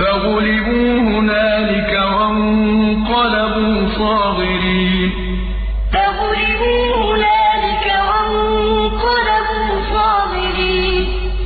فغلبوا هنالك وانقلبوا صاغرين.